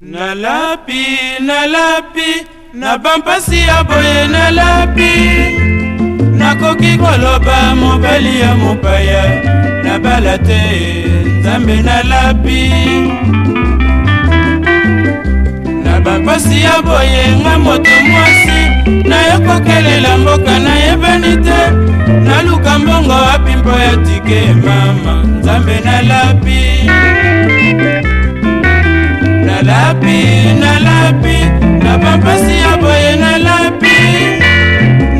nalapi nalapi na bampasi ya boye nalapi nakoki koloba mobali ya mopaya nabala te nzambe nalapi na bampasi ya boye nga moto mwasi nayokokelela mboka nayebani te naluka mbongo apimpo ya tike mama nzambe nalapi nalapi nalapi na pampasi ya boye nalapi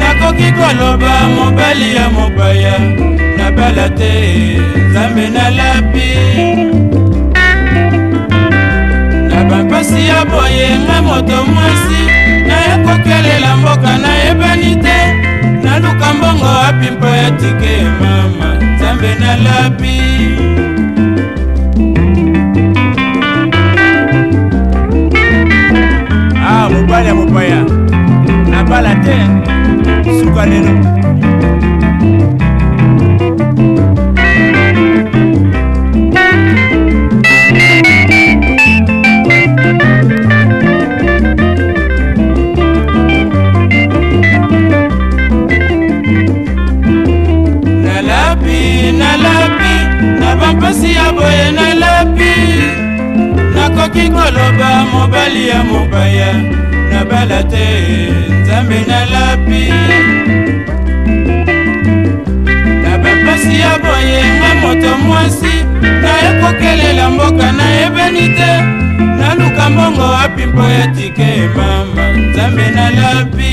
nakoki koloba mobali ya mobaya nabala te nzambe nalapi na pampasi ya boye nga moto mwasi nayekokelela mboka nayebani te naluka mbongo apimpa ya tike mama nzambe nalapi bala te suka lelo mpasi ya boye nalapi nakoki koloba mobali ya mobaya libala te nzambe nalapi na bapasi ya boye nga moto mwasi nayekokelela mboka nayebeni te naluka mbongo apimpo ya tike mama nzambe nalapi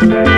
Thank you.